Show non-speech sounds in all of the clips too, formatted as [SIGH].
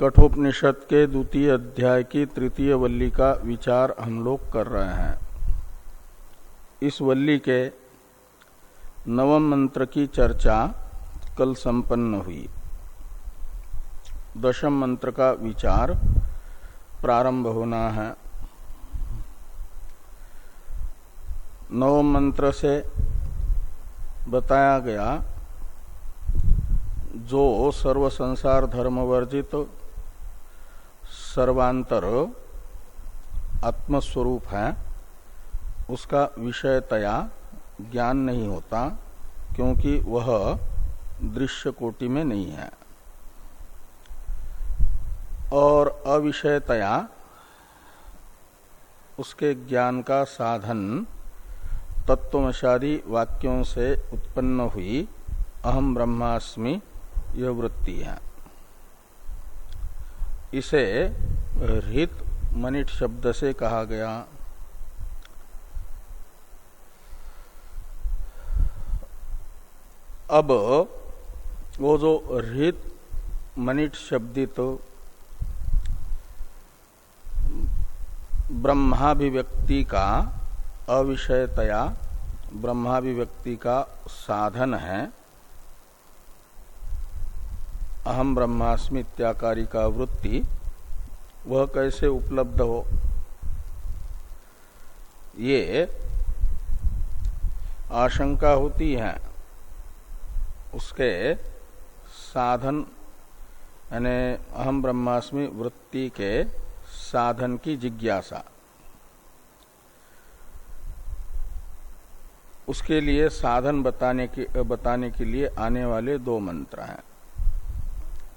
कठोपनिषद के द्वितीय अध्याय की तृतीय वल्ली का विचार हम लोग कर रहे हैं। इस वल्ली के नवम मंत्र की चर्चा कल संपन्न हुई। दशम मंत्र का विचार प्रारंभ होना है। नवम मंत्र से बताया गया, जो सर्व संसार धर्म वर्जित सर्वांतर आत्मस्वरूप है, उसका विषयतया ज्ञान नहीं होता, क्योंकि वह दृश्य कोटि में नहीं है। और अविषयतया उसके ज्ञान का साधन तत्वमशादी वाक्यों से उत्पन्न हुई अहम ब्रह्मास्मि यह वृत्ति है। इसे हित मनिट शब्द से कहा गया। अब वो जो हित मनिट शब्दित तो ब्रह्माभिव्यक्ति का अविषयतया ब्रह्माभिव्यक्ति का साधन है अहम ब्रह्मास्मि इत्याकारी का वृत्ति, वह कैसे उपलब्ध हो? ये आशंका होती है। उसके साधन, यानी अहम ब्रह्मास्मि वृत्ति के साधन की जिज्ञासा। उसके लिए साधन बताने के बताने के लिए आने वाले दो मंत्र हैं।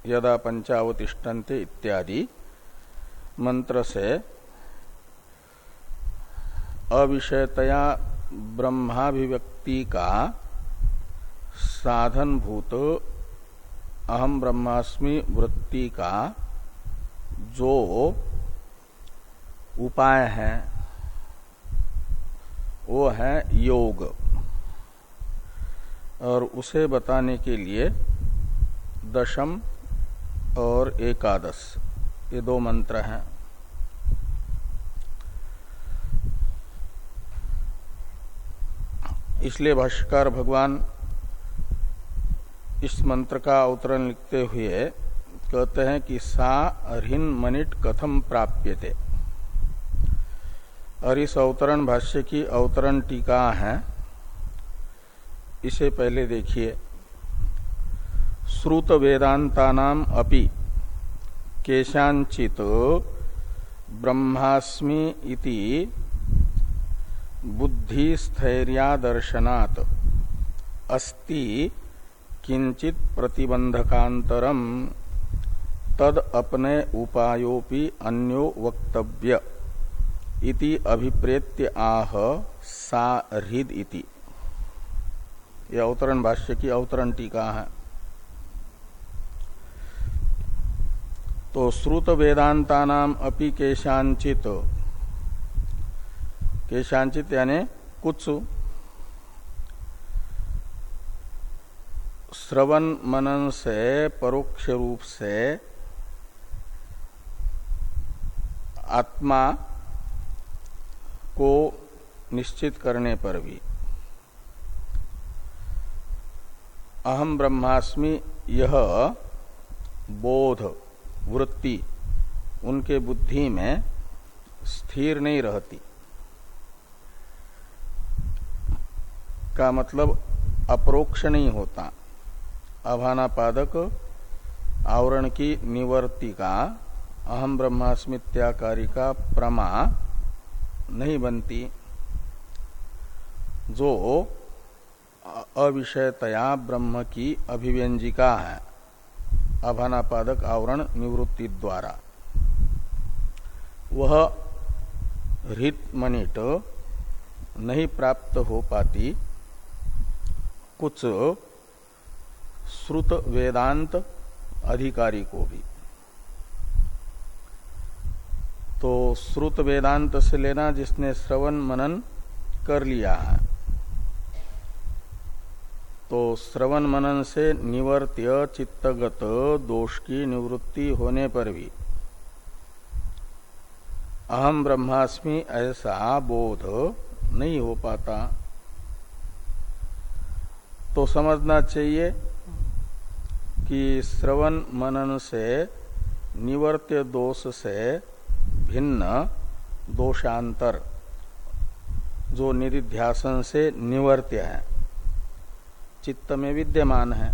यदा पंचावतिष्ठन्ते इत्यादि। मंत्र से अविषयतया ब्रह्माभिव्यक्ति का साधन भूत अहम ब्रह्मास्मि वृत्ति का जो उपाय है, वो है योग। और उसे बताने के लिए दशम और एकादश। ये दो मंत्र हैं। इसलिए भाष्यकार भगवान इस मंत्र का अवतरण लिखते हुए कहते हैं कि सा अर्न मनिट कथम प्राप्यते। और इस अवतरण भाष्य की अवतरण टीका है। इसे पहले देखिए। श्रुत वेदांतानाम अपि केशांचित ब्रह्मास्मि इति बुद्धिस्थैर्यादर्शनात् अस्ति किंचित प्रतिबंधकांतरम तद अपने उपायोपि अन्यो वक्तव्य इति अभिप्रेत्य आह सा हृद इति। यह अवतरण भाष्य की अवतरण टीका है। तो श्रुत वेदांता नाम अपि केशांचित केशांचित यानी कुछ श्रवण मनन से परोक्ष रूप से आत्मा को निश्चित करने पर भी। अहम ब्रह्मास्मि यह बोध। वृत्ति उनके बुद्धि में स्थिर नहीं रहती। का मतलब अप्रोक्ष नहीं होता। अभानापादक आवरण की निवर्ति का, अहम ब्रह्मास्मित्याकारी का प्रमा नहीं बनती। जो अविषयतया ब्रह्म की अभिव्यंजिका है। अभानापादक आवरण निवृत्ति द्वारा। वह हृत मनिट नहीं प्राप्त हो पाती। कुछ श्रुत वेदांत अधिकारी को भी। तो श्रुत वेदांत से लेना जिसने श्रवण मनन कर लिया है। तो श्रवण मनन से निवर्त्य चित्तगत दोष की निवृत्ति होने पर भी। अहम ब्रह्मास्मि ऐसा बोध नहीं हो पाता। तो समझना चाहिए कि श्रवण मनन से निवर्त्य दोष से भिन्न दोषांतर, जो निधिध्यासन से निवर्त्य है। चित्त में विद्यमान है।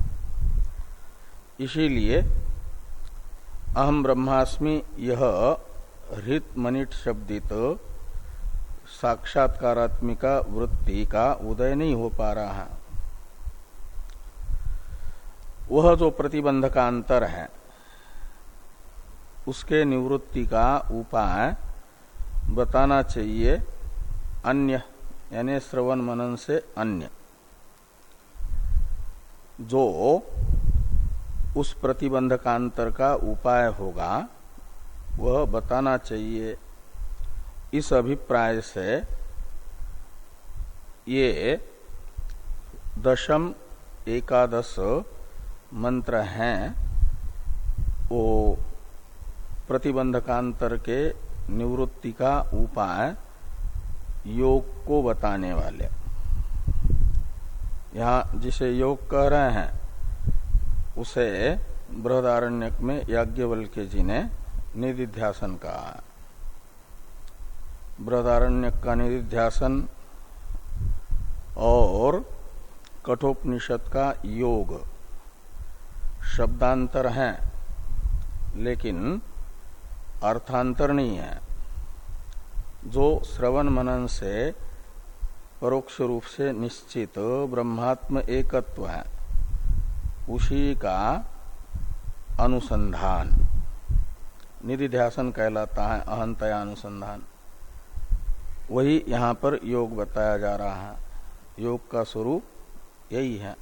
इसीलिए अहम ब्रह्मास्मि यह हृत मनिट शब्दित साक्षात्कारात्मिका वृत्ति का उदय नहीं हो पा रहा है। वह जो प्रतिबंध का अंतर है, उसके निवृत्ति का उपाय बताना चाहिए अन्य, यानी श्रवण मनन से अन्य। जो उस प्रतिबंधकांतर का उपाय होगा, वह बताना चाहिए। इस अभिप्राय से ये दशम एकादश मंत्र हैं। वो प्रतिबंधकांतर के निवृत्ति का उपाय योग को बताने वाले। यहाँ जिसे योग कह रहे हैं, उसे बृहदारण्यक में याज्ञवल्क्य जी ने निधिध्यासन कहा। बृहदारण्यक का निधिध्यासन और कठोपनिषद का योग शब्दांतर है, लेकिन अर्थांतर नहीं है। जो श्रवण मनन से परोक्ष रूप से निश्चित ब्रह्मात्म एकत्व है। उसी का अनुसंधान। निधिध्यासन कहलाता है अहंतया अनुसंधान। वही यहाँ पर योग बताया जा रहा है। योग का स्वरूप यही है।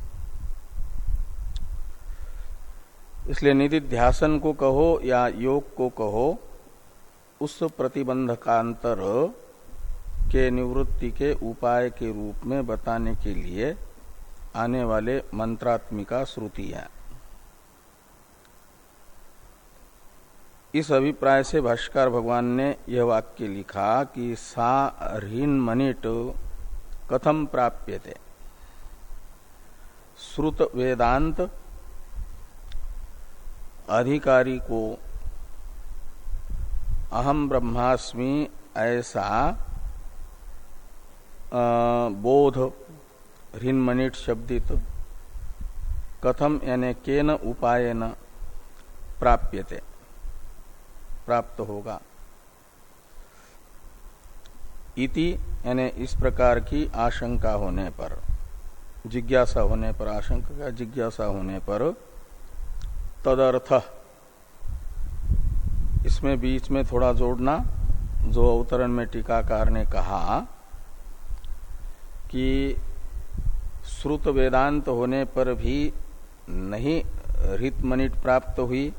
इसलिए निधिध्यासन को कहो या योग को कहो, उस प्रतिबंध का के निवृत्ति के उपाय के रूप में बताने के लिए आने वाले मंत्रात्मिका श्रुति है। इस अभिप्राय से भाष्कर भगवान ने यह वाक्य लिखा कि सा ऋण मनिट कथम प्राप्य थे श्रुत वेदांत अधिकारी को अहम ब्रह्मास्मि ऐसा बोध ऋणमणिट शब्दित, कथम यानी केन उपायन प्राप्यते। प्राप्त होगा। इति यानी इस प्रकार की आशंका होने पर, जिज्ञासा होने पर, आशंका का जिज्ञासा होने पर, तदर्थ, इसमें बीच में थोड़ा जोड़ना, जो अवतरण में टीकाकार ने कहा कि श्रुत वेदांत होने पर भी नहीं रित मनिट प्राप्त हुई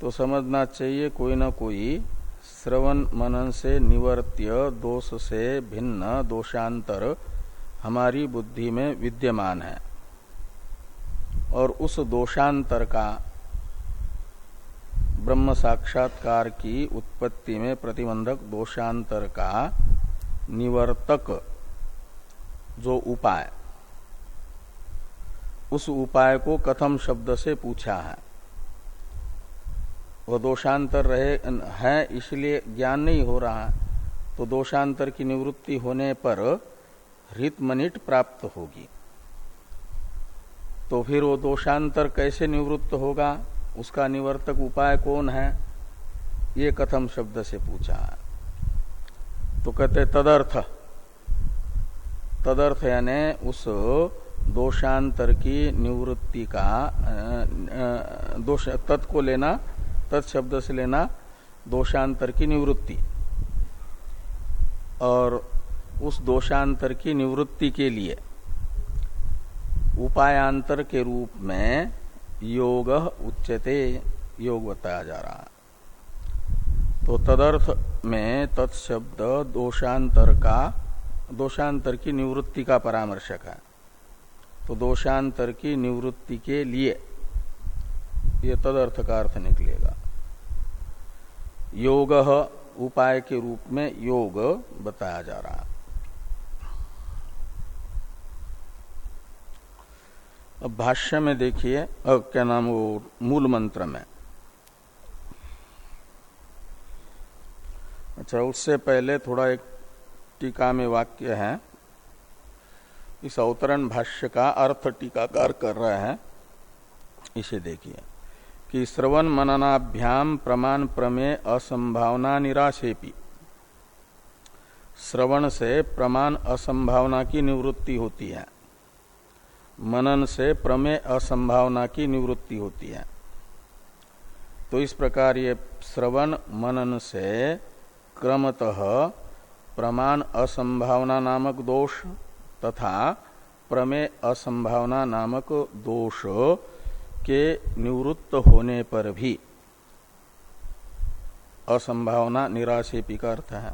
तो समझना चाहिए कोई ना कोई श्रवण मनन से निवर्त्य दोष से भिन्न दोषांतर हमारी बुद्धि में विद्यमान है। और उस दोषांतर का ब्रह्म साक्षात्कार की उत्पत्ति में प्रतिबंधक दोषांतर का निवर्तक जो उपाय। उस उपाय को कथम शब्द से पूछा है। वह दोषांतर रहे है, इसलिए ज्ञान नहीं हो रहा है तो दोषांतर की निवृत्ति होने पर हित मनिट प्राप्त होगी। तो फिर वो दोषांतर कैसे निवृत्त होगा? उसका निवर्तक उपाय कौन है? ये कथम शब्द से पूछा तो कहते तदर्थ। तदर्थ यानी उस दोषांतर की निवृत्ति का दोष, तत् को लेना तत्शब्द से लेना दोषांतर की निवृत्ति। और उस दोषांतर की निवृत्ति के लिए उपायांतर के रूप में योग उच्चते योग बताया जा रहा है। तो तदर्थ में तत्शब्द दोषांतर का दोषांतर की निवृत्ति का परामर्शक है। तो दोषांतर की निवृत्ति के लिए ये तदर्थ का अर्थ निकलेगा। योग उपाय के रूप में योग बताया जा रहा अब भाष्य में देखिए अब क्या नाम वो मूल मंत्र में। अच्छा उससे पहले थोड़ा एक टीका में वाक्य है, इस अवतरण भाष्य का अर्थ टीकाकार कर रहे हैं। इसे देखिए कि श्रवण मननाभ्याम प्रमाण प्रमेय असंभावना निराशेपी। श्रवण से प्रमाण असंभावना की निवृत्ति होती है। मनन से प्रमेय असंभावना की निवृत्ति होती है। तो इस प्रकार ये श्रवण मनन से क्रमतः प्रमाण असंभावना नामक दोष तथा प्रमेय असंभावना नामक दोष के निवृत्त होने पर भी असंभावना निराशेपी का अर्थ है।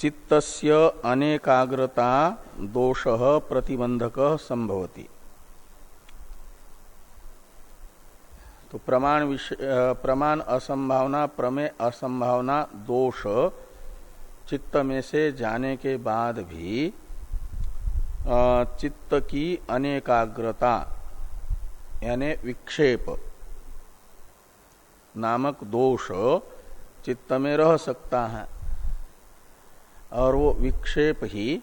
चित्तस्य अनेकाग्रता दोष प्रतिबंधक संभवती। तो प्रमाण विषय प्रमाण असंभावना, प्रमेय असंभावना दोष चित्त में से जाने के बाद भी चित्त की अनेकाग्रता, यानी विक्षेप नामक दोष चित्त में रह सकता है। और वो विक्षेप ही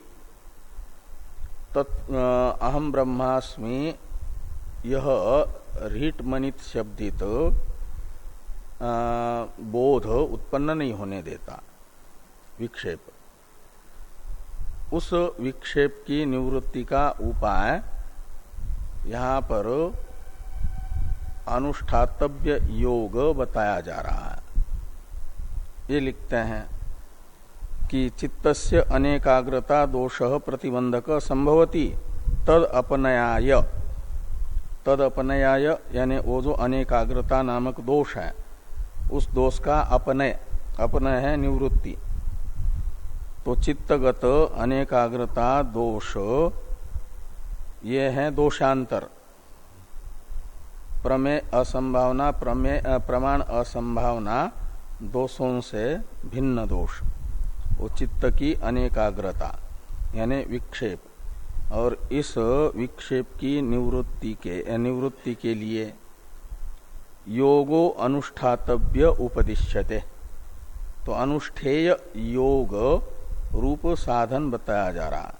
अहम ब्रह्मास्मि यह रीट मनित शब्दित बोध उत्पन्न नहीं होने देता। विक्षेप। उस विक्षेप की निवृत्ति का उपाय यहाँ पर अनुष्ठातव्य योग बताया जा रहा है। ये लिखते हैं कि चित्तस्य अनेकाग्रता दोष प्रतिबंधक संभवती। तद अपनयाय। तद अपनयाय यानी वो जो अनेकाग्रता नामक दोष है, उस दोष का अपनय। अपनय है निवृत्ति। तो चित्तगत अनेकाग्रता, दोष। ये है दोषांतर। प्रमेय असंभावना, प्रमेय प्रमाण असंभावना, दोषों से भिन्न दोष। वो चित्त की अनेकाग्रता, यानी विक्षेप। और इस विक्षेप की निवृत्ति के निवृत्ति के लिए योगो अनुष्ठातव्य उपदिश्यते। तो अनुष्ठेय योग रूप साधन बताया जा रहा।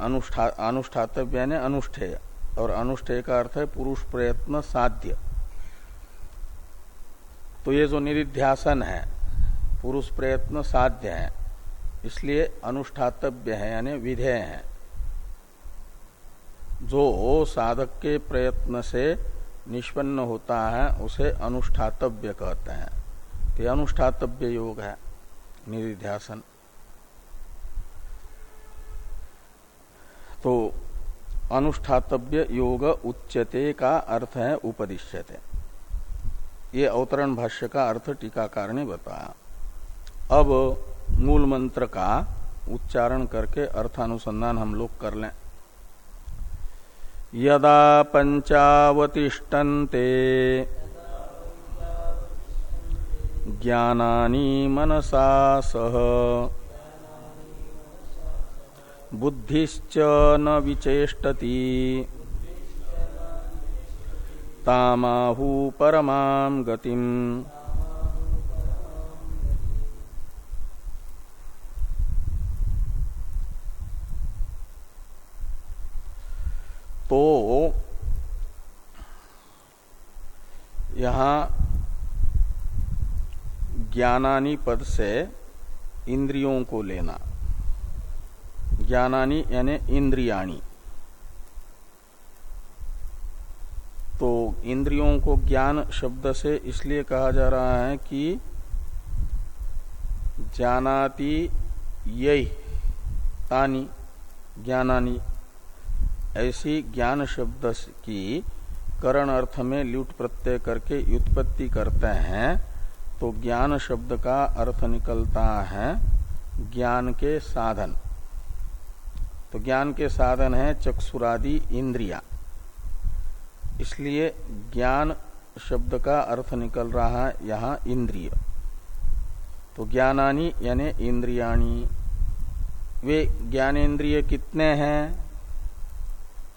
अनुष्ठा, अनुष्ठातव्य यानी अनुष्ठेय, और अनुष्ठेय का अर्थ है पुरुष प्रयत्न साध्य। तो ये जो निरिध्यासन है, पुरुष प्रयत्न साध्य है, इसलिए अनुष्ठातव्य है, यानी विधेय है। जो साधक के प्रयत्न से निष्पन्न होता है, उसे अनुष्ठातव्य कहते हैं। तो अनुष्ठातव्य योग है निधिध्यासन तो अनुष्ठातव्य योग उच्चते का अर्थ है उपदिश्यते। ये अवतरण भाष्य का अर्थ टीकाकार ने बताया अब मूल मंत्र का उच्चारण करके अर्थानुसंधान हम लोग कर लें। यदा पंचावतिष्ठन्ते ज्ञानानि मनसा सह बुद्धिश्च न विचेष्टति। तामाहु परमां गतिम्। तो यहाँ ज्ञानानी पद से इंद्रियों को लेना। ज्ञानानी, यानी इंद्रियाणी। तो इंद्रियों को ज्ञान शब्द से इसलिए कहा जा रहा है कि जानाति यही तानी, ज्ञानानी। ऐसी ज्ञान शब्द की करण अर्थ में ल्यूट प्रत्यय करके व्युत्पत्ति करते हैं तो ज्ञान शब्द का अर्थ निकलता है ज्ञान के साधन। तो ज्ञान के साधन है चक्षुरादि इंद्रिया। इसलिए ज्ञान शब्द का अर्थ निकल रहा है यहाँ इंद्रिय। तो ज्ञानानी यानी इंद्रियाणी। वे ज्ञानेन्द्रिय कितने हैं?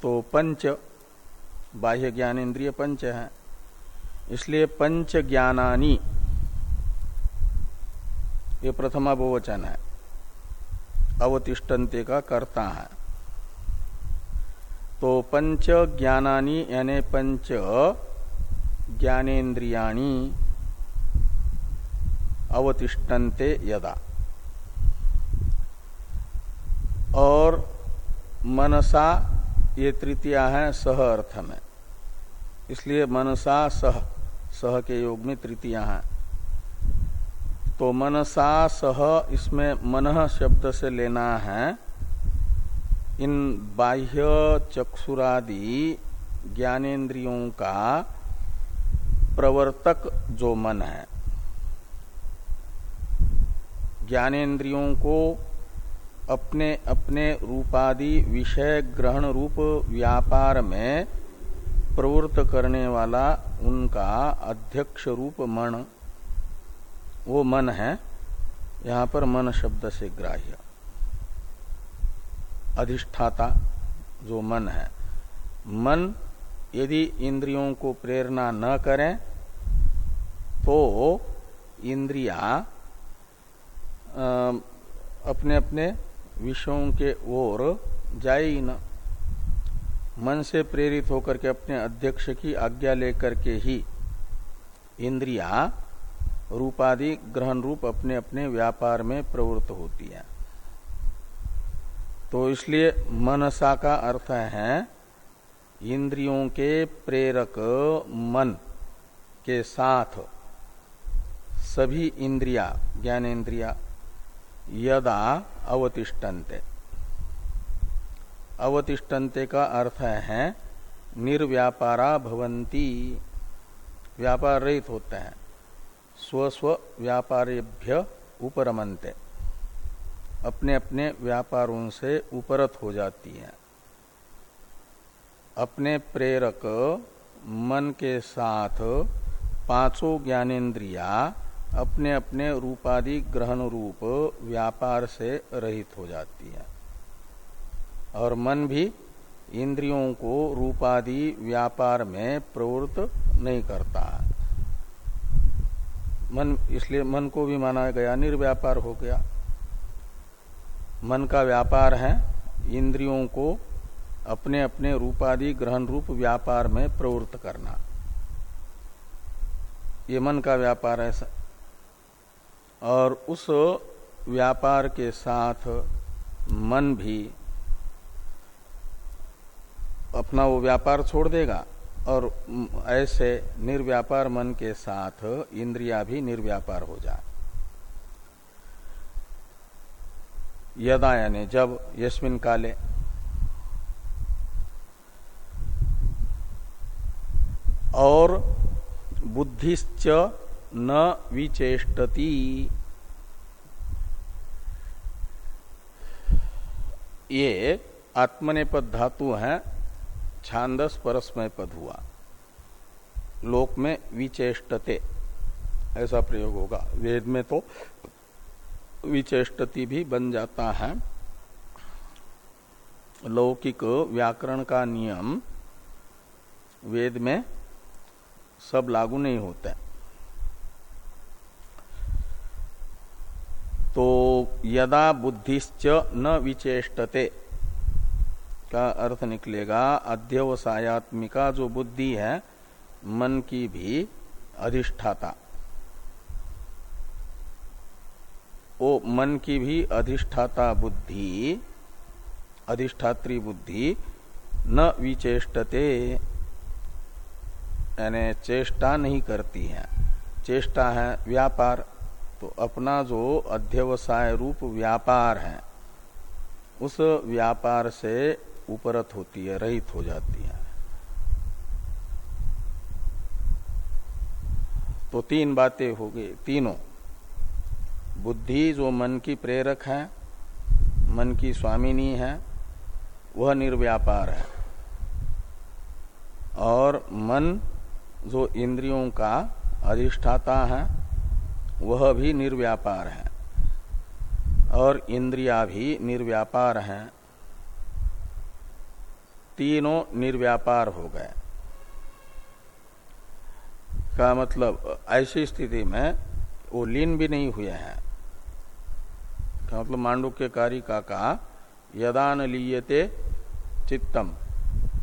तो पंच, बाह्य ज्ञानेन्द्रिय पंच है। इसलिए पंच ज्ञानानी। ये प्रथमा बहुवचन है। अवतिष्ठन्ते का कर्ता है। तो पंच ज्ञानानी यानी पंच ज्ञानेन्द्रियाणी अवतिष्ठन्ते यदा। और मनसा ये तृतीया है सह अर्थ में। इसलिए मनसा सह सह के योग में तृतीया है। तो मनसा सह इसमें मन शब्द से लेना है। इन बाह्य चक्षुरादि ज्ञानेन्द्रियों का प्रवर्तक जो मन है, ज्ञानेन्द्रियों को अपने अपने रूपादि विषय ग्रहण रूप व्यापार में प्रवृत्त करने वाला उनका अध्यक्ष रूप मन वो मन है, यहाँ पर मन शब्द से ग्राह्य। अधिष्ठाता जो मन है। मन यदि इंद्रियों को प्रेरणा न करें तो इंद्रिया अपने अपने विषयों के ओर जाए ही न। मन से प्रेरित होकर के अपने अध्यक्ष की आज्ञा लेकर के ही इंद्रिया रूपादि ग्रहण रूप अपने अपने व्यापार में प्रवृत्त होती है। तो इसलिए मनसा का अर्थ है, इंद्रियों के प्रेरक मन के साथ सभी इंद्रिया, ज्ञानेन्द्रिया यदा अवतिष्ठन्ते। अवतिष्ठन्ते का अर्थ है, निर्व्यापारा भवंती व्यापार रहित होते हैं। स्वस्व व्यापारेभ्य उपरमनते। अपने अपने व्यापारों से उपरत हो जाती हैं। अपने प्रेरक मन के साथ पाँचों ज्ञानेन्द्रिया अपने अपने रूपादि ग्रहण रूप व्यापार से रहित हो जाती है। और मन भी इंद्रियों को रूपादि व्यापार में प्रवृत्त नहीं करता। है मन, इसलिए मन को भी माना गया, निर्व्यापार हो गया। मन का व्यापार है, इंद्रियों को अपने अपने रूपादि ग्रहण रूप व्यापार में प्रवृत्त करना। ये मन का व्यापार है और उस व्यापार के साथ मन भी अपना वो व्यापार छोड़ देगा। और ऐसे निर्व्यापार मन के साथ इंद्रिया भी निर्व्यापार हो जाए। यदा यानी जब यस्मिन काले और बुद्धिश्च न विचेष्टती। ये आत्मनेपद धातु है। छांदस परस्मय पद हुआ। लोक में विचेष्टते, ऐसा प्रयोग होगा। वेद में तो विचेष्टति भी बन जाता है। लौकिक व्याकरण का नियम, वेद में सब लागू नहीं होता। तो यदा बुद्धिश्च न विचेष्टते का अर्थ निकलेगा अध्यवसायत्मिका जो बुद्धि है, मन की भी अधिष्ठाता। वो मन की भी अधिष्ठाता बुद्धि, अधिष्ठात्री बुद्धि न विचेष्टते। यानी चेष्टा नहीं करती है। चेष्टा है व्यापार। तो अपना जो अध्यवसाय रूप व्यापार है, उस व्यापार से उपरत होती है, रहित हो जाती है। तो तीन बातें हो गई, तीनों। बुद्धि जो मन की प्रेरक है, मन की स्वामिनी है, वह निर्व्यापार है। और मन जो इंद्रियों का अधिष्ठाता है, वह भी निर्व्यापार है। और इंद्रिया भी निर्व्यापार हैं। तीनों निर्व्यापार हो गए। का मतलब ऐसी स्थिति में वो लीन भी नहीं हुए हैं। का मतलब मांडू के कारिका का कहा यदा न लीयते चित्तम,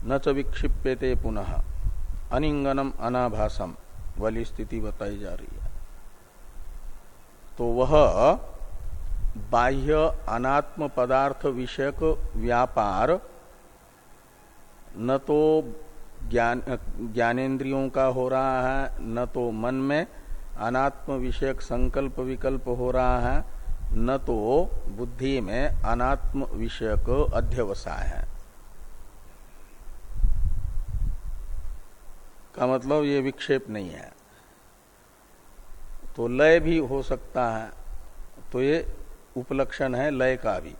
न च विक्षिप्यते पुनः, अनिंगनम अनाभासम, वाली स्थिति बताई जा रही है। तो वह बाह्य अनात्म पदार्थ विषयक व्यापार न तो ज्ञान, ज्ञानेन्द्रियों का हो रहा है, न तो मन में अनात्म विषयक संकल्प विकल्प हो रहा है, न तो बुद्धि में अनात्म विषयक अध्यवसाय है। का मतलब ये विक्षेप नहीं है। तो लय भी हो सकता है तो ये उपलक्षण है लय का भी।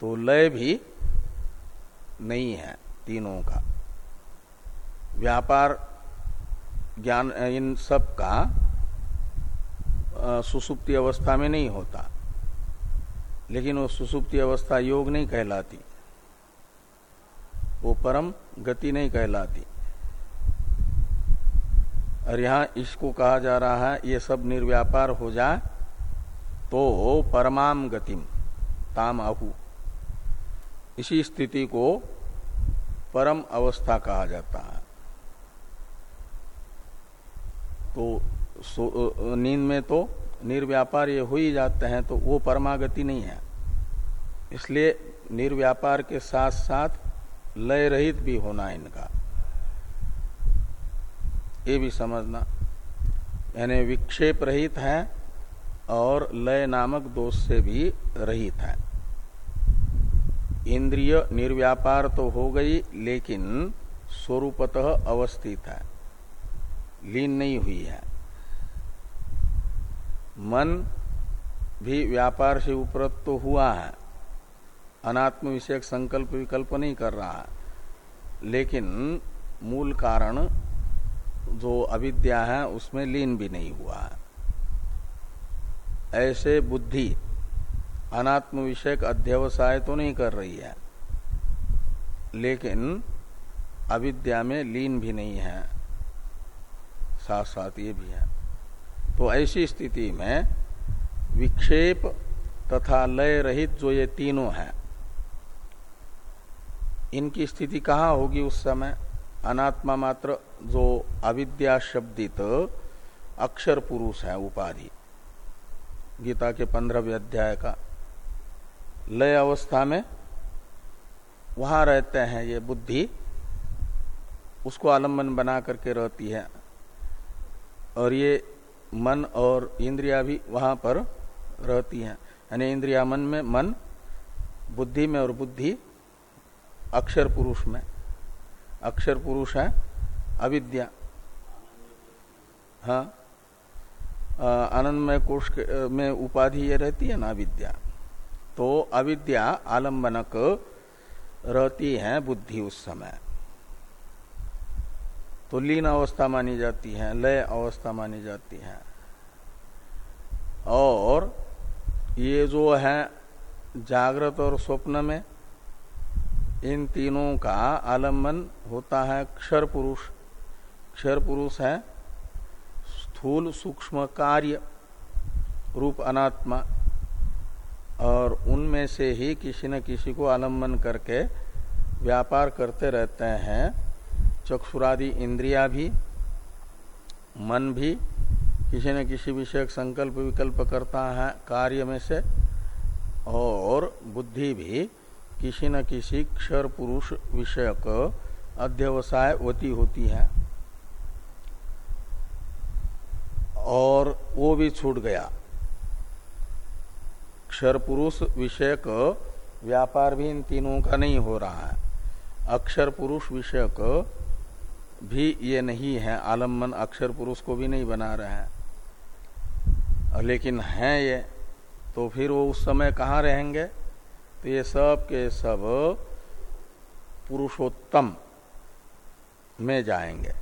तो लय भी नहीं है, तीनों का। व्यापार, ज्ञान, इन सब का सुसुप्ति अवस्था में नहीं होता। लेकिन वो सुसुप्ति अवस्था योग नहीं कहलाती। वो परम गति नहीं कहलाती। और यहाँ इसको कहा जा रहा है, ये सब निर्व्यापार हो जाए तो परमाम गतिम, ताम आहु इसी स्थिति को परम अवस्था कहा जाता है। तो नींद में तो निर्व्यापार ये हो ही जाते हैं तो वो परमागति नहीं है। इसलिए निर्व्यापार के साथ साथ लय रहित भी होना इनका। ये भी समझना। यानी विक्षेप रहित है और लय नामक दोष से भी रहित है। इंद्रिय निर्व्यापार तो हो गई, लेकिन स्वरूपतः अवस्थित है। लीन नहीं हुई है। मन भी व्यापार से उपरत तो हुआ है। अनात्म विषयक संकल्प विकल्प नहीं कर रहा है। लेकिन मूल कारण जो अविद्या है, उसमें लीन भी नहीं हुआ है। ऐसे बुद्धि अनात्म विषयक अध्यवसाय तो नहीं कर रही है। लेकिन अविद्या में लीन भी नहीं है। साथ साथ ये भी है। तो ऐसी स्थिति में विक्षेप तथा लय रहित जो ये तीनों हैं, इनकी स्थिति कहाँ होगी उस समय? अनात्मा मात्र जो अविद्या शब्दित अक्षर पुरुष है, उपाधि। गीता के पंद्रहवें अध्याय का लय अवस्था में वहाँ रहते हैं ये बुद्धि, उसको आलंबन बना करके रहती है। और ये मन और इंद्रिया भी वहाँ पर रहती हैं। यानी इंद्रिया मन में, मन बुद्धि में और बुद्धि अक्षर पुरुष में। अक्षर पुरुष है अविद्या। हाँ आनंदमय कोष में उपाधि ये रहती है ना अविद्या। तो अविद्या आलंबनक रहती है बुद्धि उस समय। तो लीन अवस्था मानी जाती है, लय अवस्था मानी जाती है। और ये जो है जागृत और स्वप्न में, इन तीनों का आलंबन होता है क्षर पुरुष। क्षर पुरुष है स्थूल सूक्ष्म कार्य रूप अनात्मा। और उनमें से ही किसी न किसी को आलंबन करके व्यापार करते रहते हैं। चक्षुरादि इंद्रिया भी, मन भी, किसी न किसी विषय संकल्प विकल्प करता है कार्य में से। और बुद्धि भी, किसी न किसी क्षर पुरुष विषयक अध्यवसाय वती होती है। और वो भी छूट गया। क्षर पुरुष विषयक व्यापार भी इन तीनों का नहीं हो रहा है। अक्षर पुरुष विषयक भी ये नहीं है। आलंबन अक्षर पुरुष को भी नहीं बना रहे हैं। लेकिन है ये। तो फिर वो उस समय कहाँ रहेंगे? तो ये सब के सब पुरुषोत्तम में जाएँगे।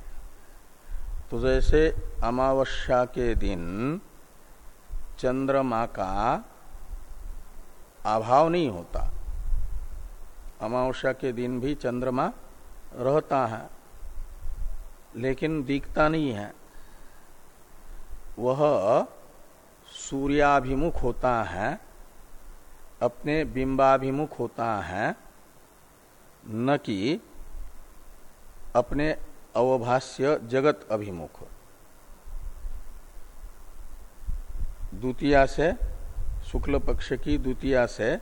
तो जैसे अमावस्या के दिन चंद्रमा का अभाव नहीं होता। अमावस्या के दिन भी चंद्रमा रहता है, लेकिन दिखता नहीं है। वह सूर्याभिमुख होता है, अपने बिंबाभिमुख होता है, न कि अपने अवभाष्य जगत अभिमुख। द्वितीया से शुक्ल पक्ष की द्वितीया से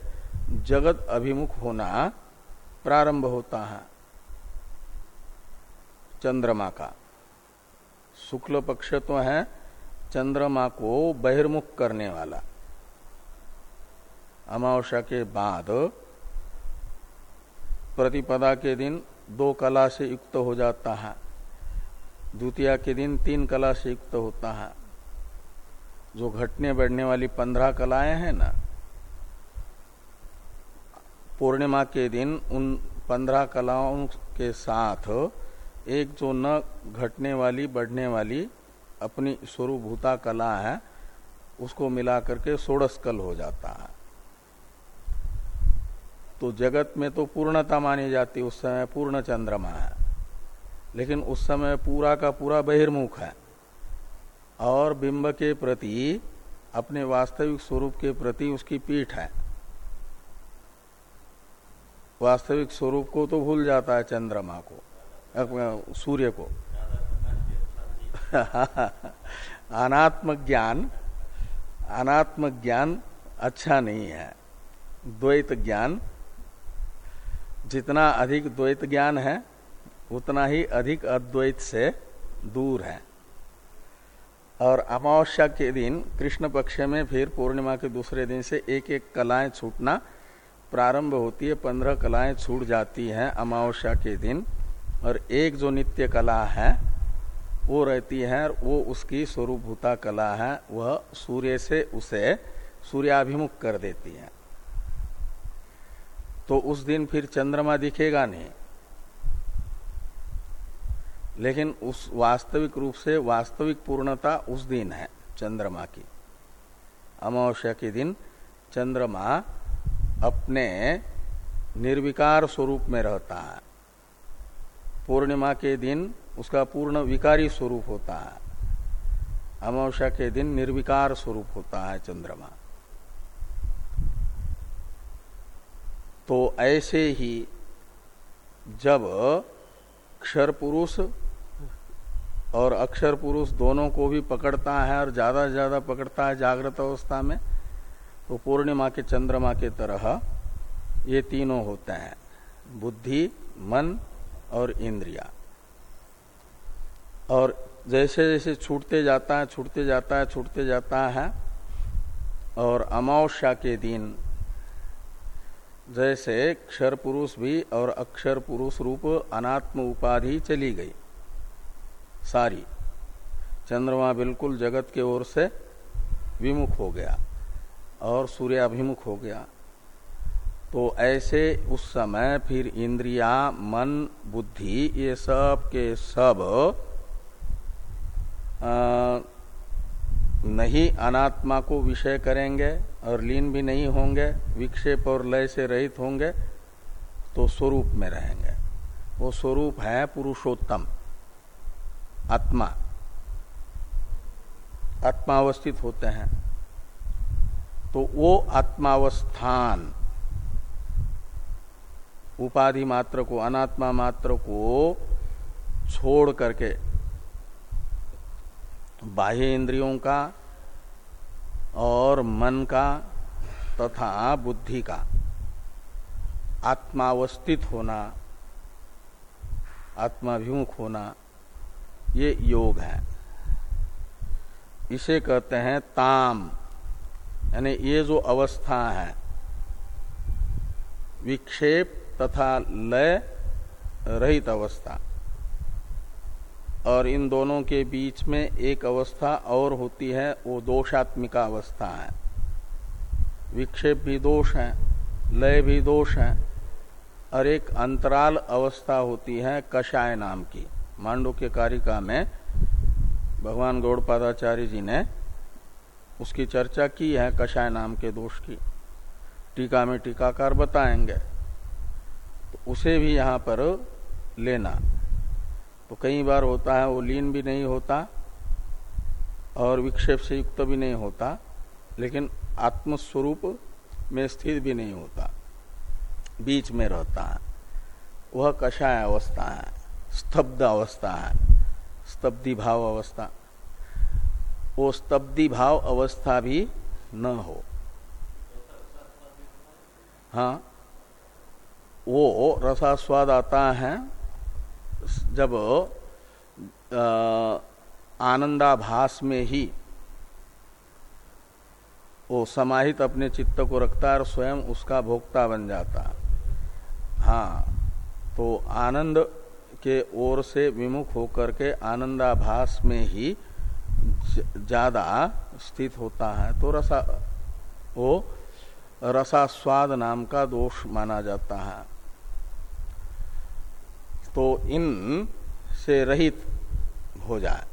जगत अभिमुख होना प्रारंभ होता है। चंद्रमा का। शुक्ल पक्ष तो है, चंद्रमा को बहिर्मुख करने वाला। अमावस्या के बाद प्रतिपदा के दिन दो कला से युक्त हो जाता है। द्वितीय के दिन तीन कला से युक्त होता है। जो घटने बढ़ने वाली पंद्रह कलाएँ हैं ना, पूर्णिमा के दिन उन पंद्रह कलाओं के साथ एक जो न घटने वाली, बढ़ने वाली अपनी स्वरूभूता कला है, उसको मिला करके सोड़स कल हो जाता है। तो जगत में तो पूर्णता मानी जाती, उस समय पूर्ण चंद्रमा है, लेकिन उस समय पूरा का पूरा बहिर्मुख है। और बिंब के प्रति, अपने वास्तविक स्वरूप के प्रति उसकी पीठ है। वास्तविक स्वरूप को तो भूल जाता है चंद्रमा को सूर्य को। [LAUGHS] अनात्म ज्ञान अनात्म ज्ञान अच्छा नहीं है। द्वैत ज्ञान, जितना अधिक द्वैत ज्ञान है, उतना ही अधिक अद्वैत से दूर है। और अमावस्या के दिन कृष्ण पक्ष में फिर पूर्णिमा के दूसरे दिन से एक एक कलाएँ छूटना प्रारंभ होती है, पंद्रह कलाएँ छूट जाती हैं अमावस्या के दिन। और एक जो नित्य कला है, वो रहती है और वो उसकी स्वरूपभूता कला है, वह सूर्य से उसे सूर्याभिमुख कर देती है। तो उस दिन फिर चंद्रमा दिखेगा नहीं। लेकिन उस वास्तविक रूप से वास्तविक पूर्णता उस दिन है, चंद्रमा की। अमावस्या के दिन चंद्रमा अपने निर्विकार स्वरूप में रहता है। पूर्णिमा के दिन उसका पूर्ण विकारी स्वरूप होता है। अमावस्या के दिन निर्विकार स्वरूप होता है चंद्रमा। तो ऐसे ही जब क्षर पुरुष और अक्षर पुरुष दोनों को भी पकड़ता है और ज़्यादा से ज़्यादा पकड़ता है जागृत अवस्था में तो पूर्णिमा के चंद्रमा के तरह ये तीनों होते हैं, बुद्धि, मन और इंद्रिया। और जैसे जैसे छूटते जाता है, छूटते जाता है, छूटते जाता है, और अमावस्या के दिन जैसे क्षर पुरुष भी और अक्षर पुरुष रूप अनात्म उपाधि चली गई। सारी। चंद्रमा बिल्कुल जगत के ओर से विमुख हो गया और सूर्याभिमुख हो गया। तो ऐसे उस समय फिर इंद्रिया मन बुद्धि ये सब के सब आ, नहीं अनात्मा को विषय करेंगे और लीन भी नहीं होंगे विक्षेप और लय से रहित होंगे तो स्वरूप में रहेंगे। वो स्वरूप है पुरुषोत्तम। आत्मा। आत्मावस्थित होते हैं। तो वो आत्मावस्थान, उपाधि मात्र को, अनात्मा मात्र को छोड़ करके, बाह्य इंद्रियों का और मन का तथा बुद्धि का आत्मावस्थित होना, आत्माभिमुख होना ये योग है। इसे कहते हैं ताम। यानी ये जो अवस्था है, विक्षेप तथा लय रहित अवस्था। और इन दोनों के बीच में एक अवस्था और होती है, वो दोषात्मिका अवस्था है। विक्षेप भी दोष है, लय भी दोष है, और एक अंतराल अवस्था होती है कषाय नाम की। मांडो के कारिका में भगवान गौड़पादाचार्य जी ने उसकी चर्चा की है, कषाय नाम के दोष की। टीका में टीकाकार बताएँगे। तो उसे भी यहाँ पर लेना। तो कई बार होता है, वो लीन भी नहीं होता और विक्षेप से युक्त भी नहीं होता, लेकिन आत्मस्वरूप में स्थित भी नहीं होता। बीच में रहता है। वह कषाय अवस्था है। स्तब्ध अवस्था है। स्तब्धि भाव अवस्था। वो स्तब्धि भाव अवस्था भी न हो। हाँ। वो रसास्वाद आता है, जब आनंदाभास में ही वो समाहित अपने चित्त को रखता है और स्वयं उसका भोक्ता बन जाता हाँ तो आनंद के ओर से विमुख होकर के आनंदाभास में ही ज़्यादा स्थित होता है। तो रसा, वो रसास्वाद नाम का दोष माना जाता है। तो इन से रहित हो जाए।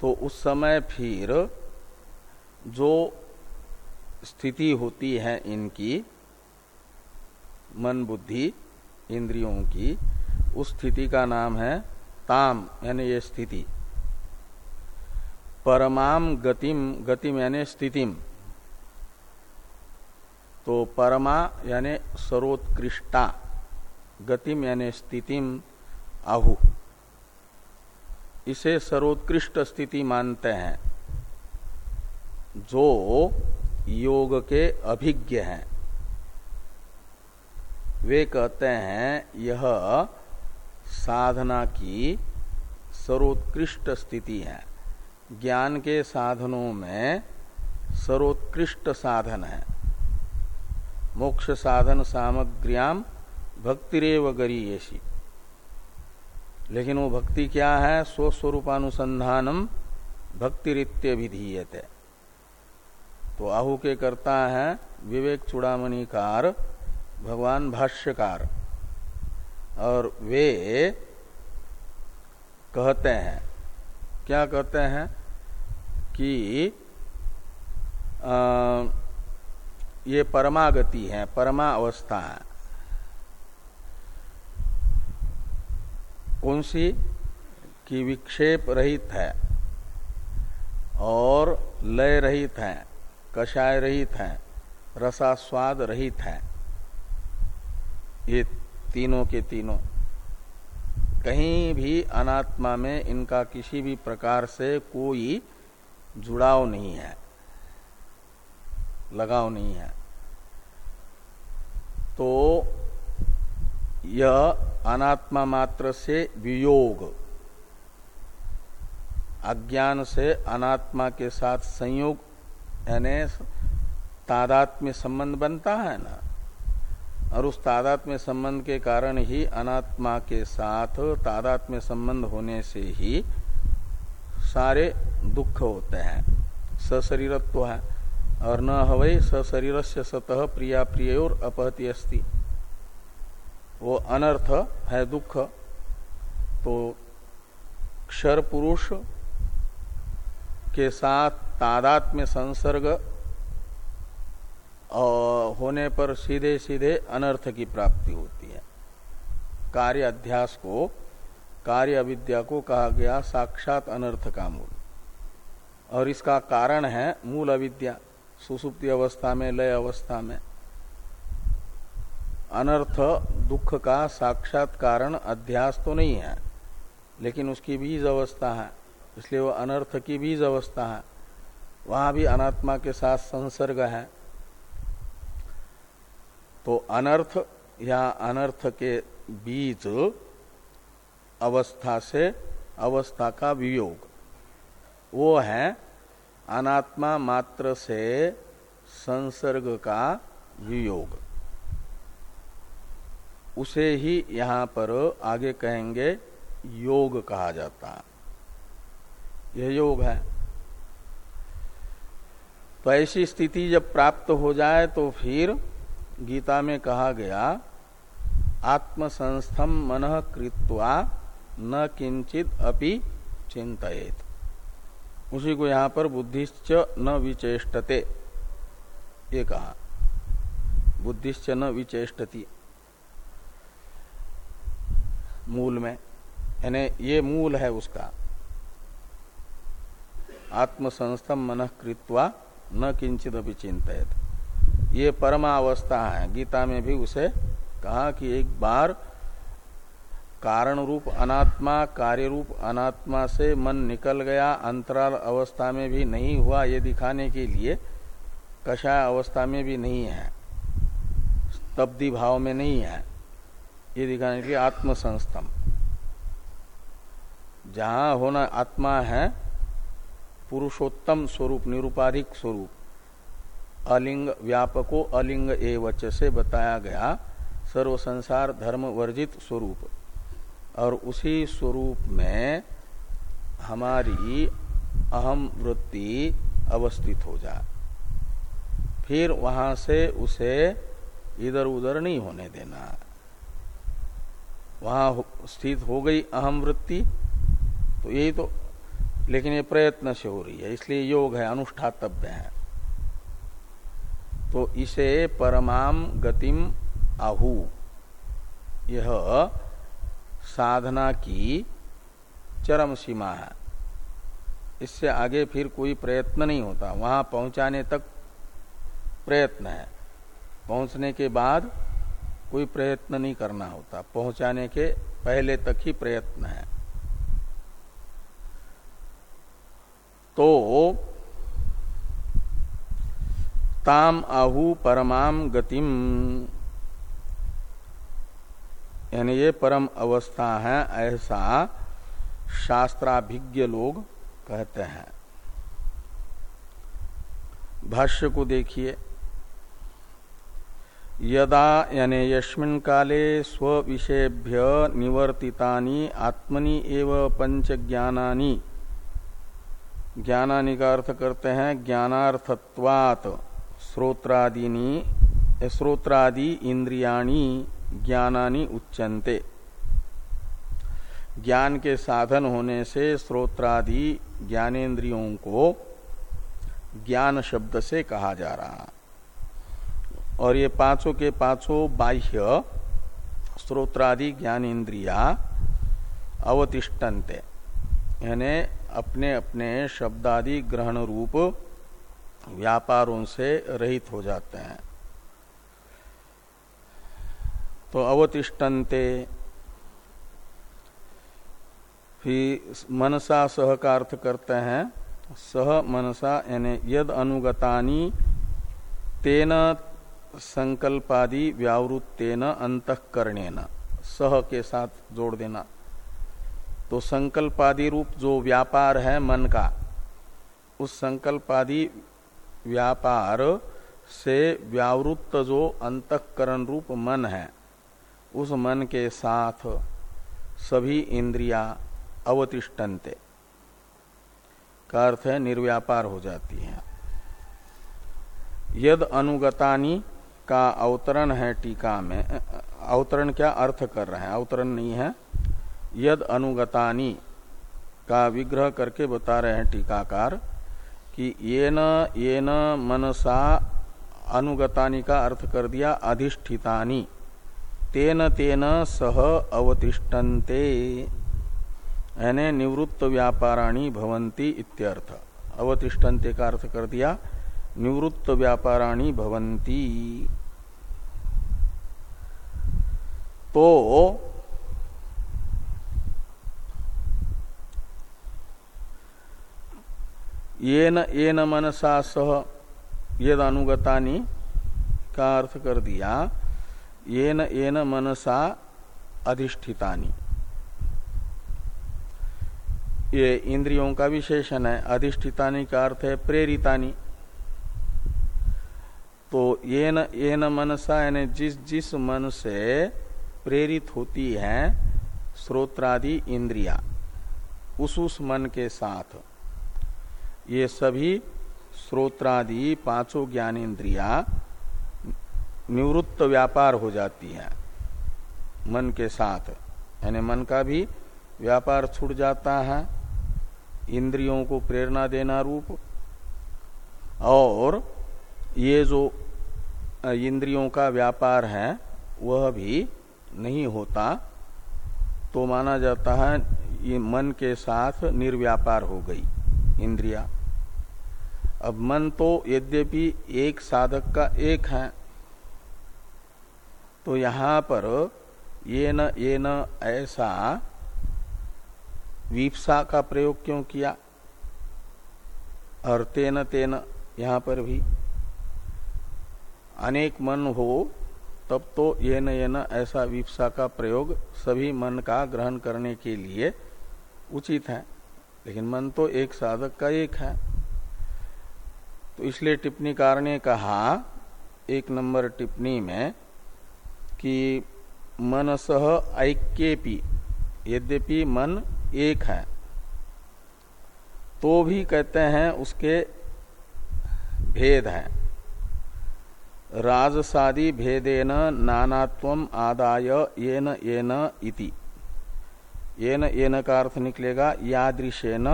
तो उस समय फिर जो स्थिति होती है इनकी, मन बुद्धि इंद्रियों की, उस स्थिति का नाम है ताम, यानी ये स्थिति। परमाम गतिम गतिम यानी स्थितिम। तो परमा यानी सर्वोत्कृष्टा, गतिम यानी स्थितिम, आहु। इसे सर्वोत्कृष्ट स्थिति मानते हैं, जो योग के अभिज्ञ हैं। वे कहते हैं, यह साधना की सर्वोत्कृष्ट स्थिति है। ज्ञान के साधनों में सर्वोत्कृष्ट साधन है। मोक्ष साधन सामग्र्याम भक्तिरेव गरीयसी। लेकिन वो भक्ति क्या है? स्वस्वरूपानुसंधानम भक्तिरित्य विधीयते। तो आहू के करता है विवेक चूड़ामणिकार भगवान भाष्यकार। और वे कहते हैं क्या कहते हैं कि आ, ये परमागति है परमा अवस्था है। कौन सी? कि विक्षेप रहित है और लय रहित है कषाय रहित है रसास्वाद रहित है। ये तीनों के तीनों। कहीं भी अनात्मा में इनका किसी भी प्रकार से कोई जुड़ाव नहीं है, लगाव नहीं है। तो यह अनात्मा मात्र से वियोग, अज्ञान से अनात्मा के साथ संयोग, यानी तादात्म्य संबंध बनता है ना। और उस तादात्म्य संबंध के कारण ही अनात्मा के साथ तादात्म्य संबंध होने से ही सारे दुख होते हैं। सशरीरत्व है। और न हवई सशरीर से सतह प्रिया प्रिय और अपहति अस्ति। वो अनर्थ है दुख। तो क्षर पुरुष के साथ तादात्म्य संसर्ग होने पर सीधे सीधे अनर्थ की प्राप्ति होती है। कार्य अध्यास को, कार्य अविद्या को कहा गया साक्षात अनर्थ का मूल। और इसका कारण है मूल अविद्या, सुसुप्ति अवस्था में, लय अवस्था में। अनर्थ दुख का साक्षात कारण अध्यास तो नहीं है, लेकिन उसकी बीज अवस्था है, इसलिए वो अनर्थ की बीज अवस्था है। वहाँ भी अनात्मा के साथ संसर्ग है। तो अनर्थ या अनर्थ के बीच अवस्था से अवस्था का वियोग। वो है अनात्मा मात्र से संसर्ग का वियोग। उसे ही यहाँ पर आगे कहेंगे योग कहा जाता यह योग है। तो ऐसी स्थिति जब प्राप्त हो जाए तो फिर गीता में कहा गया, आत्मसंस्थम मन कृत्वा न किंचित अपि चिंतित उसी को यहाँ पर बुद्धिश्च न विचेष्टते, ये कहा। बुद्धिश्च न विचेष्टति। मूल में, यानी ये मूल है उसका। आत्मसंस्थम मन कृत्वा न किंचित अभी चिंतित ये परमावस्था है। गीता में भी उसे कहा कि एक बार कारण रूप अनात्मा कार्य रूप अनात्मा से मन निकल गया। अंतराल अवस्था में भी नहीं हुआ ये दिखाने के लिए। कषाय अवस्था में भी नहीं है। स्तब्धि भाव में नहीं है। ये दिखाने के लिए आत्मसंस्तम। जहाँ होना आत्मा है, पुरुषोत्तम स्वरूप, निरुपाधिक स्वरूप। अलिंग व्यापको अलिंग एवच से बताया गया, सर्व संसार धर्म वर्जित स्वरूप। और उसी स्वरूप में हमारी अहम वृत्ति अवस्थित हो जाए फिर वहाँ से उसे इधर उधर नहीं होने देना। वहाँ स्थित हो गई अहम वृत्ति तो यही तो लेकिन ये प्रयत्न से हो रही है, इसलिए योग है, अनुष्ठातव्य है। तो इसे परमाम गतिम आहु। यह साधना की चरम सीमा है। इससे आगे फिर कोई प्रयत्न नहीं होता। वहाँ पहुँचाने तक प्रयत्न है। पहुँचने के बाद कोई प्रयत्न नहीं करना होता। पहुँचाने के पहले तक ही प्रयत्न है। तो ताम आहु परमाम गतिम। यानी ये परम अवस्था है, ऐसा शास्त्राभिज्ञ लोग कहते हैं। भाष्य को देखिए। यदा, यानी यस्मिन काले स्व विषयभ्य निवर्तितानि, आत्मनि एव पंच ज्ञानानि ज्ञानानि का अर्थ करते हैं, ज्ञानार्थत्वात। श्रोत्रादीनी श्रोत्रादि इंद्रियाणी ज्ञानानि उच्चनते ज्ञान के साधन होने से स्रोत्रादि ज्ञानेन्द्रियों को ज्ञान शब्द से कहा जा रहा। और ये पाँचों के पाँचों बाह्य स्रोत्रादि ज्ञानेन्द्रिया अवतिष्ठन्ते। यानी अपने अपने शब्दादि ग्रहण रूप व्यापारों से रहित हो जाते हैं। तो अवतिष्ठन्ते फिर मनसा सह का अर्थ करते हैं। सह मनसा, यानी यद अनुगतानी, तेन संकल्पादि व्यावृत्तेन अंतकरणेन। सह के साथ जोड़ देना। तो संकल्पादि रूप जो व्यापार है मन का, उस संकल्पादि व्यापार से व्यावृत्त जो अंतकरण रूप मन है, उस मन के साथ सभी इंद्रिया अवतिष्ठन्ते। का अर्थ है निर्व्यापार हो जाती है। यद अनुगतानी का अवतरण है टीका में, अवतरण क्या अर्थ कर रहे हैं? अवतरण नहीं है। यद अनुगतानी का विग्रह करके बता रहे हैं टीकाकार कि ये न ये न मनसा अनुगतानी का अर्थ कर दिया, अधिष्ठितानी। तेन तेन सह अवतिष्ठन्ते। यानी निवृत्त व्यापाराणी भवंती इत्यर्थ। अवतिष्ठन्ते का अर्थ कर दिया, निवृत्त व्यापाराणी भवंती तो येन येन मनसा सह यद अनुगतानी का अर्थ कर दिया। येन येन मनसा अधिष्ठितानी। ये इंद्रियों का विशेषण है। अधिष्ठितानी का अर्थ है प्रेरितानी। तो येन येन मनसा, यानी जिस जिस मन से प्रेरित होती है श्रोत्रादि इंद्रिया, उस उस मन के साथ। ये सभी श्रोत्रादि पाँचों ज्ञानेन्द्रिया निवृत्त व्यापार हो जाती है मन के साथ। यानी मन का भी व्यापार छूट जाता है, इंद्रियों को प्रेरणा देना रूप। और ये जो इंद्रियों का व्यापार है, वह भी नहीं होता। तो माना जाता है, ये मन के साथ निर्व्यापार हो गई, इंद्रिया। अब मन तो यद्यपि एक साधक का एक है तो यहाँ पर ये न ये न ऐसा विपसा का प्रयोग क्यों किया? और तेन तेन यहाँ पर भी अनेक मन हो, तब तो ये न ये न ऐसा विपसा का प्रयोग सभी मन का ग्रहण करने के लिए उचित है। लेकिन मन तो एक साधक का एक है। तो इसलिए टिप्पणीकार ने कहा, एक नंबर टिप्पणी में, कि मन सह ऐक्यपि, यद्यपि मन एक है तो भी कहते हैं उसके भेद हैं। राजसादि भेदेन नानात्व आदाय येन येन इति। येन येन का अर्थ निकलेगा, यादृशेन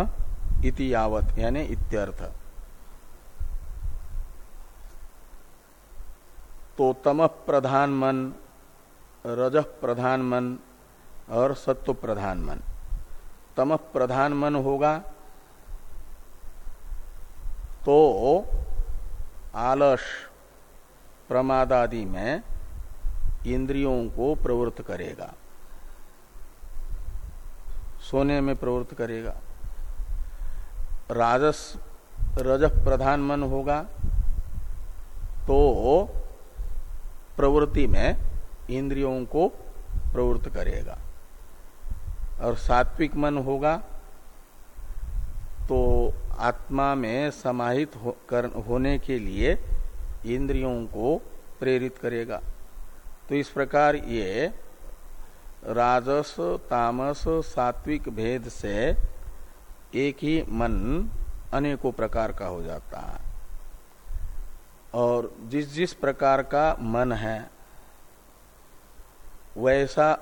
इति यावत, यानी इत्यर्थ। तो तम प्रधान मन, रज प्रधान मन और सत्व प्रधान मन। तम प्रधान मन होगा तो आलस प्रमाद आदि में इंद्रियों को प्रवृत्त करेगा। सोने में प्रवृत्त करेगा। राजस रजक प्रधान मन होगा तो प्रवृत्ति में इंद्रियों को प्रवृत्त करेगा। और सात्विक मन होगा तो आत्मा में समाहित हो, कर, होने के लिए इंद्रियों को प्रेरित करेगा। तो इस प्रकार ये राजस तामस सात्विक भेद से एक ही मन अनेकों प्रकार का हो जाता है। और जिस जिस प्रकार का मन है, वैसा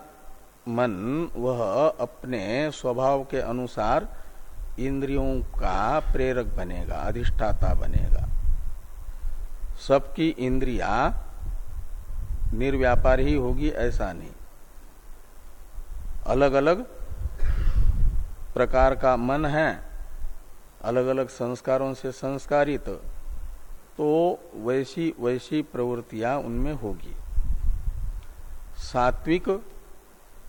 मन वह अपने स्वभाव के अनुसार इंद्रियों का प्रेरक बनेगा, अधिष्ठाता बनेगा। सबकी इंद्रिया निर्व्यापार ही होगी, ऐसा नहीं। अलग अलग प्रकार का मन है अलग अलग संस्कारों से संस्कारित। तो वैसी वैसी प्रवृत्तियाँ उनमें होगी। सात्विक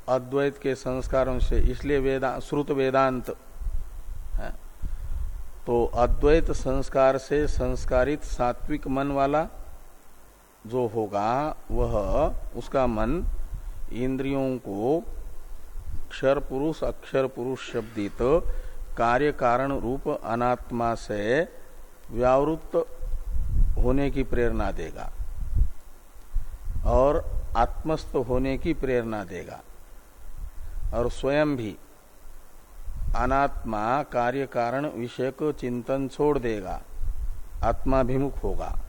अद्वैत के संस्कारों से, इसलिए वेदा, श्रुत वेदांत, है तो अद्वैत संस्कार से संस्कारित सात्विक मन वाला जो होगा, वह, उसका मन इंद्रियों को क्षर पुरुष, अक्षर पुरुष शब्दित कार्य कारण रूप अनात्मा से व्यावृत्त होने की प्रेरणा देगा। और आत्मस्थ होने की प्रेरणा देगा। और स्वयं भी अनात्मा कार्य कारण विषय को चिंतन छोड़ देगा। आत्माभिमुख होगा।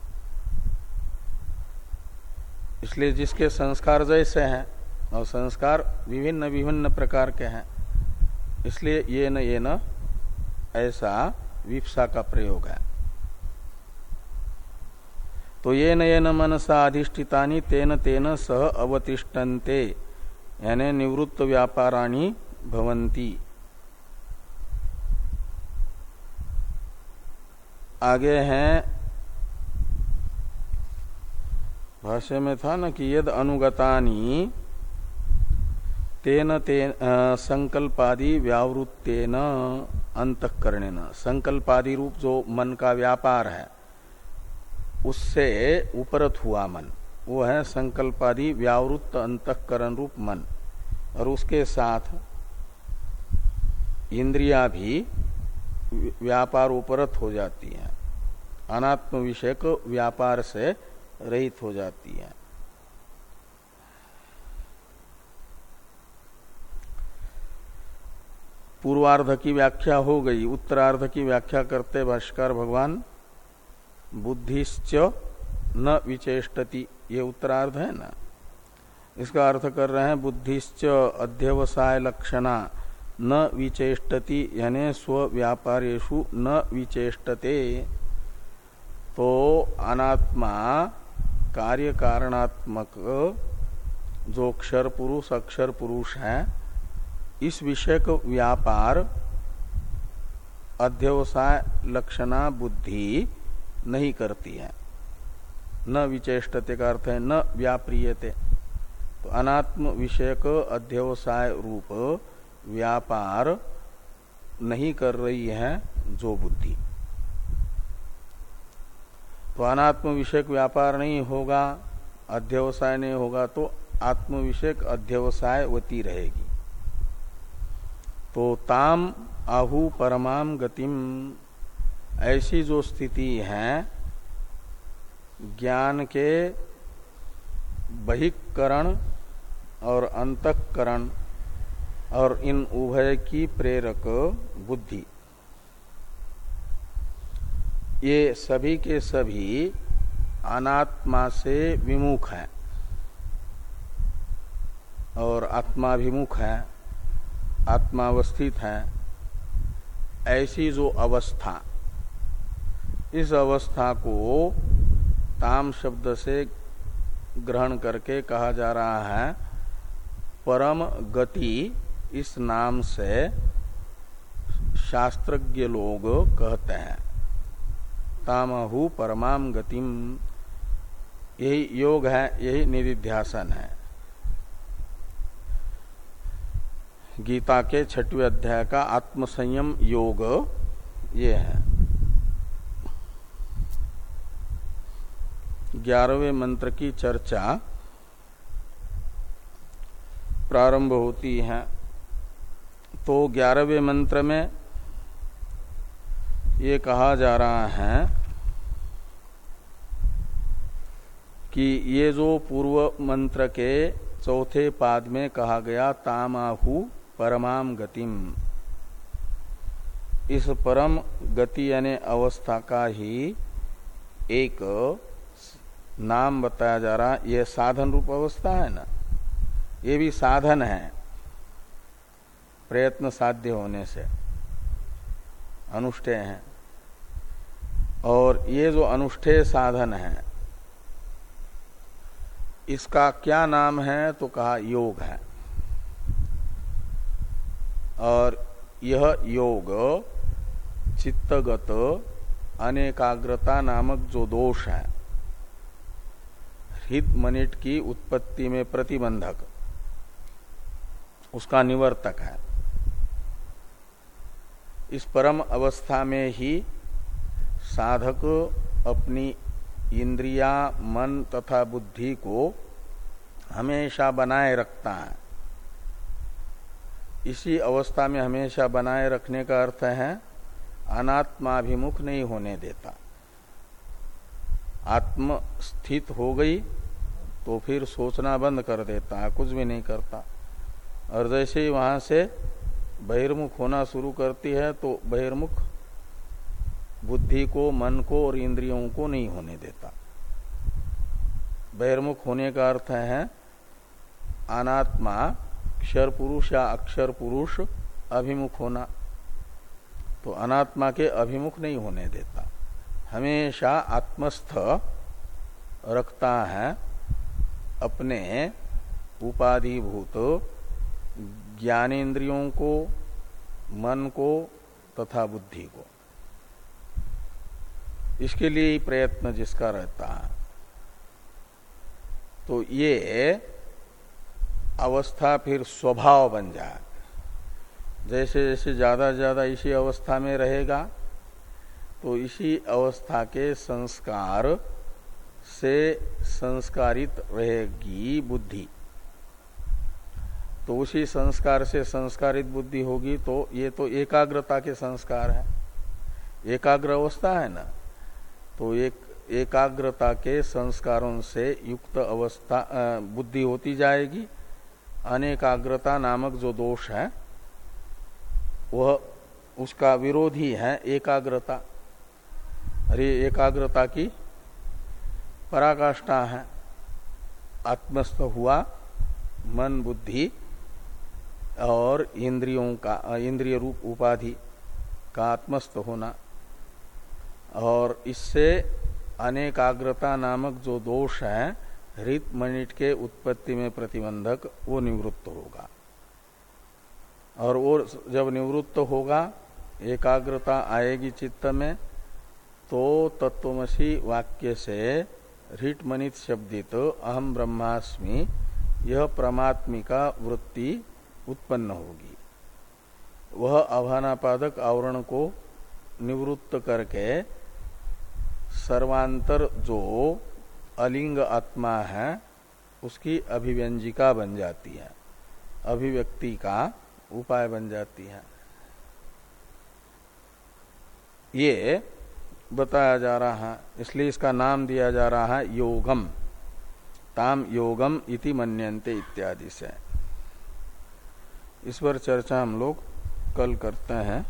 इसलिए जिसके संस्कार जैसे हैं, और संस्कार विभिन्न विभिन्न प्रकार के हैं, इसलिए ये न ये न ऐसा विपसा का प्रयोग है। तो ये न ये न मनसा अधिष्ठितानी तेन तेन सह अवतिष्ठन्ते, यानी निवृत्त व्यापाराणी भवंती आगे हैं। भाष्य में था ना कि यद अनुगतानी तेन तेन संकल्पादि व्यावृत्तेन अंतकरणे न संकल्पादि रूप जो मन का व्यापार है उससे उपरत हुआ मन। वो है संकल्पादि व्यावृत्त अंतकरण रूप मन। और उसके साथ इंद्रिया भी व्यापार उपरत हो जाती है। अनात्म विषय को व्यापार से रहित हो जाती है। पूर्वार्ध की व्याख्या हो गई। उत्तरार्ध की व्याख्या करते भाष्कर भगवान बुद्धिश्च न विचेष्टति, ये उत्तरार्ध है ना? इसका अर्थ कर रहे हैं, बुद्धिश्च अध्यवसाय लक्षणा, न विचेष्टति, यानी स्व व्यापारेशु न विचेष्टते। तो अनात्मा कार्य कारणात्मक जो अक्षर पुरुष अक्षर पुरुष है, इस विषय को व्यापार, अध्यवसाय लक्षणा, बुद्धि नहीं करती है। न विचेष्टते का अर्थ है, न व्याप्रियते। तो अनात्म विषयक अध्यवसाय रूप व्यापार नहीं कर रही है जो बुद्धि। तो अनात्म विषयक व्यापार नहीं होगा, अध्यवसाय नहीं होगा तो आत्म विषयक अध्यवसायवती रहेगी। तो ताम आहु परमाम गतिम ऐसी जो स्थिति है, ज्ञान के बहिकरण और अंतकरण और इन उभय की प्रेरक बुद्धि। ये सभी के सभी अनात्मा से विमुख हैं और आत्माभिमुख है, आत्मावस्थित है। ऐसी जो अवस्था इस अवस्था को ताम शब्द से ग्रहण करके कहा जा रहा है, परम गति इस नाम से शास्त्रज्ञ लोग कहते हैं। तामहु परमाम गतिम यही योग है, यही निधिध्यासन है। गीता के छठवें अध्याय का आत्मसंयम योग ये है। ग्यारहवें मंत्र की चर्चा प्रारंभ होती है। तो ग्यारहवें मंत्र में ये कहा जा रहा है कि ये जो पूर्व मंत्र के चौथे पाद में कहा गया, तामाहु परमाम गतिम। इस परम गति यानी अवस्था का ही एक नाम बताया जा रहा यह साधन रूप अवस्था है ना? ये भी साधन है, प्रयत्न साध्य होने से, अनुष्ठेय हैं। और ये जो अनुष्ठेय साधन है, इसका क्या नाम है तो कहा योग है। और यह योग चित्तगत अनेकाग्रता नामक जो दोष है हित मनिट की उत्पत्ति में प्रतिबंधक। उसका निवर्तक है। इस परम अवस्था में ही साधक अपनी इंद्रिया, मन तथा बुद्धि को हमेशा बनाए रखता है। इसी अवस्था में हमेशा बनाए रखने का अर्थ है, अनात्माभिमुख नहीं होने देता। आत्म स्थित हो गई तो फिर सोचना बंद कर देता है कुछ भी नहीं करता। और जैसे ही वहाँ से बहिर्मुख होना शुरू करती है तो बहिर्मुख बुद्धि को, मन को और इंद्रियों को नहीं होने देता। बहिर्मुख होने का अर्थ है, अनात्मा, क्षर पुरुष या अक्षर पुरुष अभिमुख होना। तो अनात्मा के अभिमुख नहीं होने देता। हमेशा आत्मस्थ रखता है अपने उपाधिभूत, ज्ञानेन्द्रियों को, मन को तथा बुद्धि को। इसके लिए प्रयत्न जिसका रहता है। तो ये अवस्था फिर स्वभाव बन जाए। जैसे जैसे ज़्यादा ज़्यादा इसी अवस्था में रहेगा तो इसी अवस्था के संस्कार से संस्कारित रहेगी बुद्धि। तो उसी संस्कार से संस्कारित बुद्धि होगी तो ये तो एकाग्रता के संस्कार है। एकाग्र अवस्था है ना? तो एक एकाग्रता के संस्कारों से युक्त अवस्था बुद्धि होती जाएगी। अनेकाग्रता नामक जो दोष है, वह उसका विरोधी है एकाग्रता। अरे, एकाग्रता की पराकाष्ठा है। आत्मस्थ हुआ मन बुद्धि और इंद्रियों का, इंद्रिय रूप उपाधि का आत्मस्थ होना। और इससे अनेकाग्रता नामक जो दोष है हृत मणिट के उत्पत्ति में प्रतिबंधक, वो निवृत्त होगा। और वो जब निवृत्त होगा, एकाग्रता आएगी चित्त में तो तत्वमसी वाक्य से हृट मणित शब्दित अहम ब्रह्मास्मि यह परमात्मिका वृत्ति उत्पन्न होगी। वह आभानापादक आवरण को निवृत्त करके सर्वांतर जो अलिंग आत्मा है, उसकी अभिव्यंजिका बन जाती है। अभिव्यक्ति का उपाय बन जाती है। ये बताया जा रहा है, इसलिए इसका नाम दिया जा रहा है योगम। ताम योगम इति मन्यन्ते इत्यादि से। इस पर चर्चा हम लोग कल करते हैं।